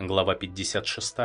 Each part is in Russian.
Глава 56.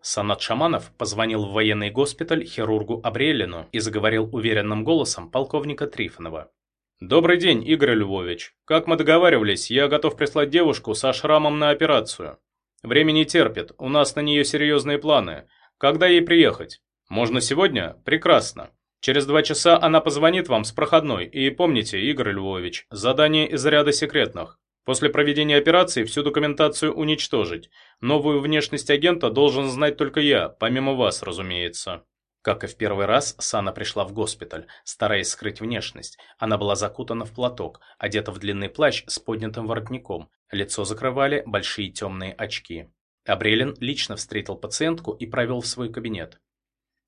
Санат Шаманов позвонил в военный госпиталь хирургу Абрелину и заговорил уверенным голосом полковника Трифонова. «Добрый день, Игорь Львович. Как мы договаривались, я готов прислать девушку со шрамом на операцию. Время не терпит, у нас на нее серьезные планы. Когда ей приехать? Можно сегодня? Прекрасно. Через два часа она позвонит вам с проходной. И помните, Игорь Львович, задание из ряда секретных. После проведения операции всю документацию уничтожить. Новую внешность агента должен знать только я, помимо вас, разумеется. Как и в первый раз, Сана пришла в госпиталь, стараясь скрыть внешность. Она была закутана в платок, одета в длинный плащ с поднятым воротником. Лицо закрывали большие темные очки. Абрелин лично встретил пациентку и провел в свой кабинет.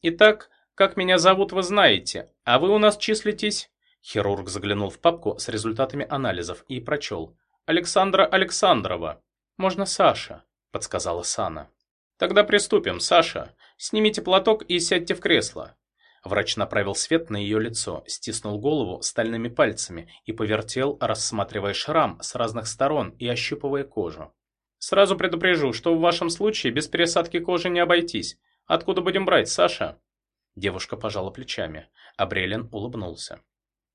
«Итак, как меня зовут, вы знаете, а вы у нас числитесь...» Хирург заглянул в папку с результатами анализов и прочел. «Александра Александрова. Можно Саша», — подсказала Сана. «Тогда приступим, Саша. Снимите платок и сядьте в кресло». Врач направил свет на ее лицо, стиснул голову стальными пальцами и повертел, рассматривая шрам с разных сторон и ощупывая кожу. «Сразу предупрежу, что в вашем случае без пересадки кожи не обойтись. Откуда будем брать, Саша?» Девушка пожала плечами. Абрелин улыбнулся.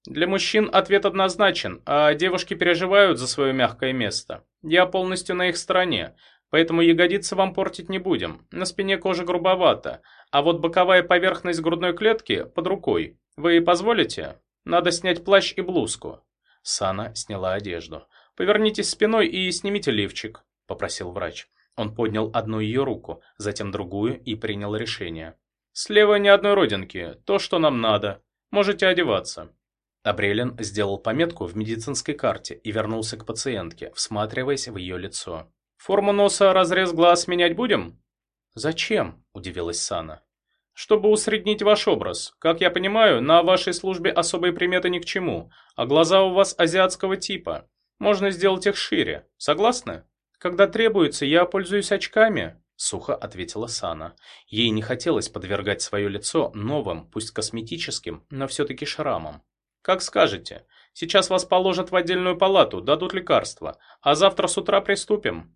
Для мужчин ответ однозначен, а девушки переживают за свое мягкое место. Я полностью на их стороне, поэтому ягодицы вам портить не будем. На спине кожа грубовата, а вот боковая поверхность грудной клетки под рукой. Вы позволите? Надо снять плащ и блузку. Сана сняла одежду. Повернитесь спиной и снимите лифчик, попросил врач. Он поднял одну ее руку, затем другую и принял решение. Слева ни одной родинки, то, что нам надо. Можете одеваться. Абрелин сделал пометку в медицинской карте и вернулся к пациентке, всматриваясь в ее лицо. «Форму носа, разрез глаз менять будем?» «Зачем?» – удивилась Сана. «Чтобы усреднить ваш образ. Как я понимаю, на вашей службе особые приметы ни к чему, а глаза у вас азиатского типа. Можно сделать их шире. Согласны?» «Когда требуется, я пользуюсь очками», – сухо ответила Сана. Ей не хотелось подвергать свое лицо новым, пусть косметическим, но все-таки шрамам. «Как скажете. Сейчас вас положат в отдельную палату, дадут лекарства, а завтра с утра приступим».